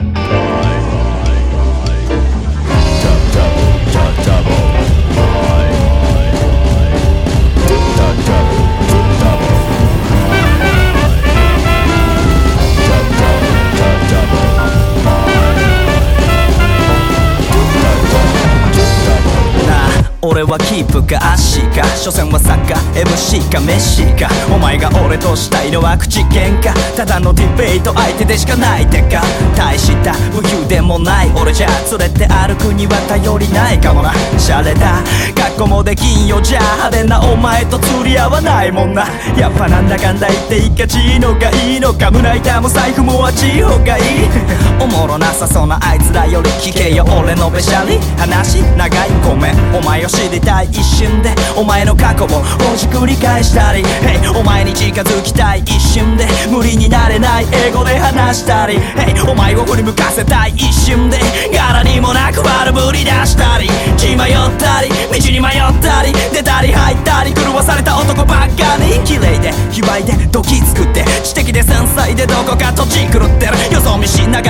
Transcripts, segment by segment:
Bye. 俺はキープか足か。所詮はサッカー。MC かメッシか。お前が俺としたいのは口喧嘩。ただのディベート相手でしかないてか。大した武勇もない。俺じゃ連れて歩くには頼りないかもな。シャレだ格好もできんよ。じゃ派手なお前と釣り合わないもんな。やっぱなんだかんだ言っていかちいのがいいのか胸板も財布もあちい方がいい。おもろなさそうなあいつらより聞けよ。俺のべしゃり。話長い。ごめん。お前を知りたい一瞬で。お前の過去をほじくり返したり。Hey お前に近づきたい一瞬で。無理になれない英語で話したり Hey お前を振り向かせたい一瞬で柄にもなく悪ぶり出したり血迷ったり道に迷ったり出たり入ったり狂わされた男ばっかに綺麗で卑猥でドキ作って知的で繊細でどこか閉じ狂ってる。よそ見しながら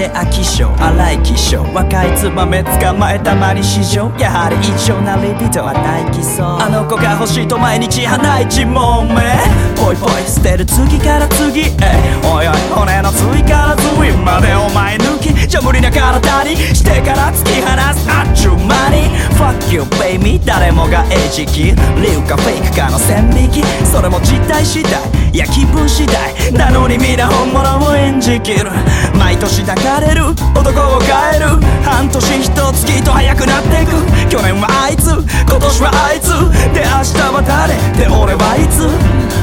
気性で飽き性荒い気性若いツバメ捕まえたまに市場やはり一生なり人はないきそうあの子が欲しいと毎日花一問目。ぽいぽい捨てる次から次へ。おいおい骨の次から次までお前抜きじゃ無理な体に you baby 誰もが餌食リウかフェイクかの線引き。それも実態次第や気分次第。なのに皆本物を演じきる。毎年抱かれる男を変える。半年一月と早くなっていく。去年はあいつ今年はあいつ。で明日は誰？で俺はいつ。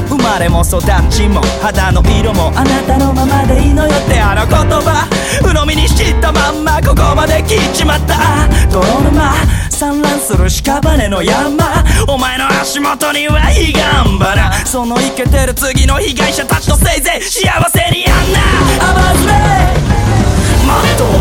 生まれも育ちも肌の色もあなたのままでいい。屍の山。お前の足元にはいがんばら。そのイケてる次の被害者たちとせいぜい幸せにあんな。甘ずれもっと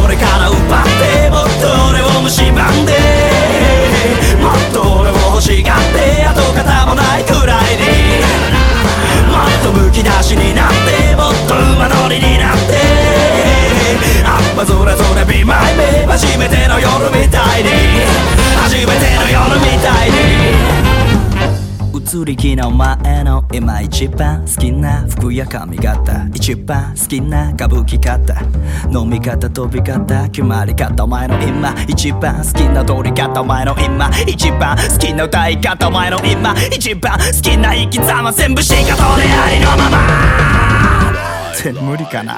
移り気なお前の今一番好きな服や髪型一番好きな歌舞伎方飲み方飛び方決まり方お前の今一番好きな通り方お前の今一番好きな歌い方お前の今一番好きな生き様全部しかとでありのまま。って無理かな。